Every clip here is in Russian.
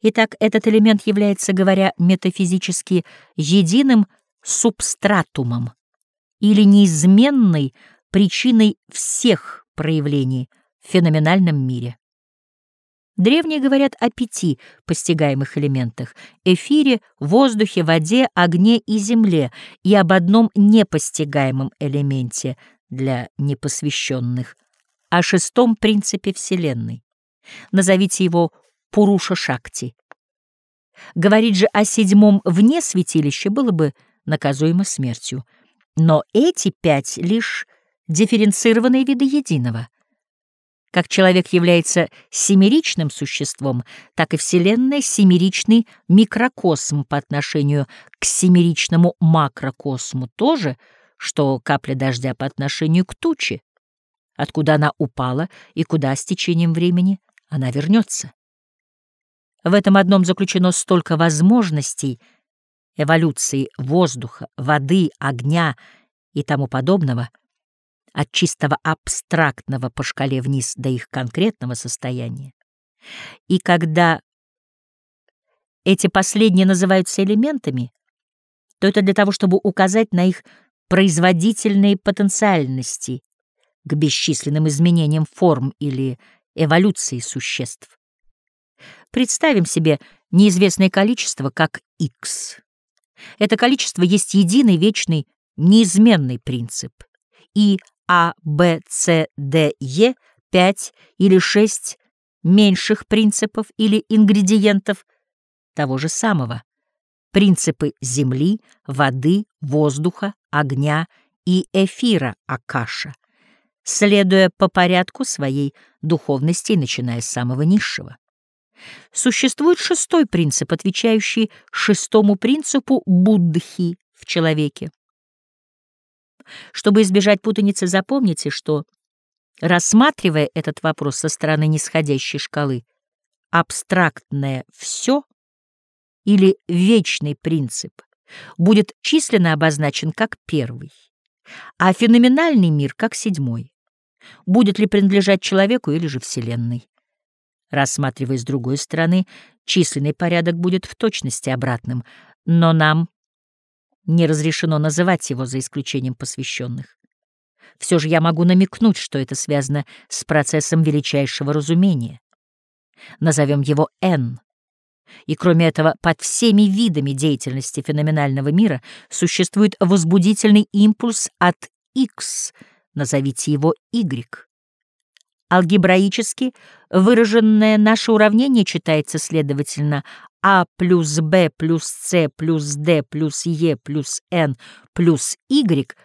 Итак, этот элемент является, говоря метафизически, единым субстратумом или неизменной причиной всех проявлений в феноменальном мире. Древние говорят о пяти постигаемых элементах — эфире, воздухе, воде, огне и земле, и об одном непостигаемом элементе для непосвященных, о шестом принципе Вселенной. Назовите его Пуруша Шакти. Говорить же о седьмом вне святилища было бы наказуемо смертью. Но эти пять — лишь дифференцированные виды единого — как человек является семеричным существом, так и Вселенная — семеричный микрокосм по отношению к семеричному макрокосму, то же, что капля дождя по отношению к туче, откуда она упала и куда с течением времени она вернется. В этом одном заключено столько возможностей эволюции воздуха, воды, огня и тому подобного — от чистого абстрактного по шкале вниз до их конкретного состояния. И когда эти последние называются элементами, то это для того, чтобы указать на их производительные потенциальности к бесчисленным изменениям форм или эволюции существ. Представим себе неизвестное количество как x. Это количество есть единый вечный неизменный принцип, и а, Б, С, Д, Е, пять или шесть меньших принципов или ингредиентов того же самого. Принципы земли, воды, воздуха, огня и эфира Акаша, следуя по порядку своей духовности, начиная с самого низшего. Существует шестой принцип, отвечающий шестому принципу Буддхи в человеке. Чтобы избежать путаницы, запомните, что, рассматривая этот вопрос со стороны нисходящей шкалы, абстрактное «все» или вечный принцип будет численно обозначен как первый, а феноменальный мир как седьмой. Будет ли принадлежать человеку или же Вселенной? Рассматривая с другой стороны, численный порядок будет в точности обратным, но нам не разрешено называть его за исключением посвященных. Все же я могу намекнуть, что это связано с процессом величайшего разумения. Назовем его N. И кроме этого, под всеми видами деятельности феноменального мира существует возбудительный импульс от X, назовите его Y. Алгебраически выраженное наше уравнение читается, следовательно, а плюс Б плюс С плюс Д плюс Е плюс Н плюс Y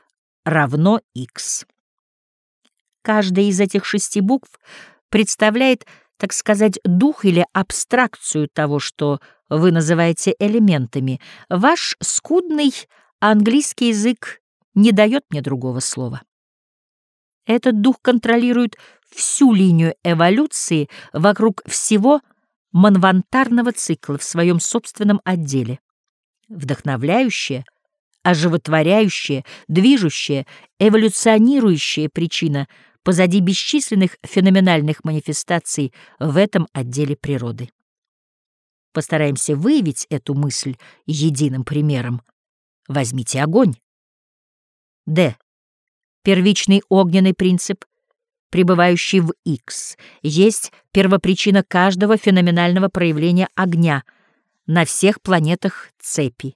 равно X. Каждая из этих шести букв представляет, так сказать, дух или абстракцию того, что вы называете элементами. Ваш скудный английский язык не дает мне другого слова. Этот дух контролирует всю линию эволюции вокруг всего манвантарного цикла в своем собственном отделе. Вдохновляющая, оживотворяющая, движущая, эволюционирующая причина позади бесчисленных феноменальных манифестаций в этом отделе природы. Постараемся выявить эту мысль единым примером. Возьмите огонь. Д. Первичный огненный принцип пребывающий в X, есть первопричина каждого феноменального проявления огня на всех планетах цепи.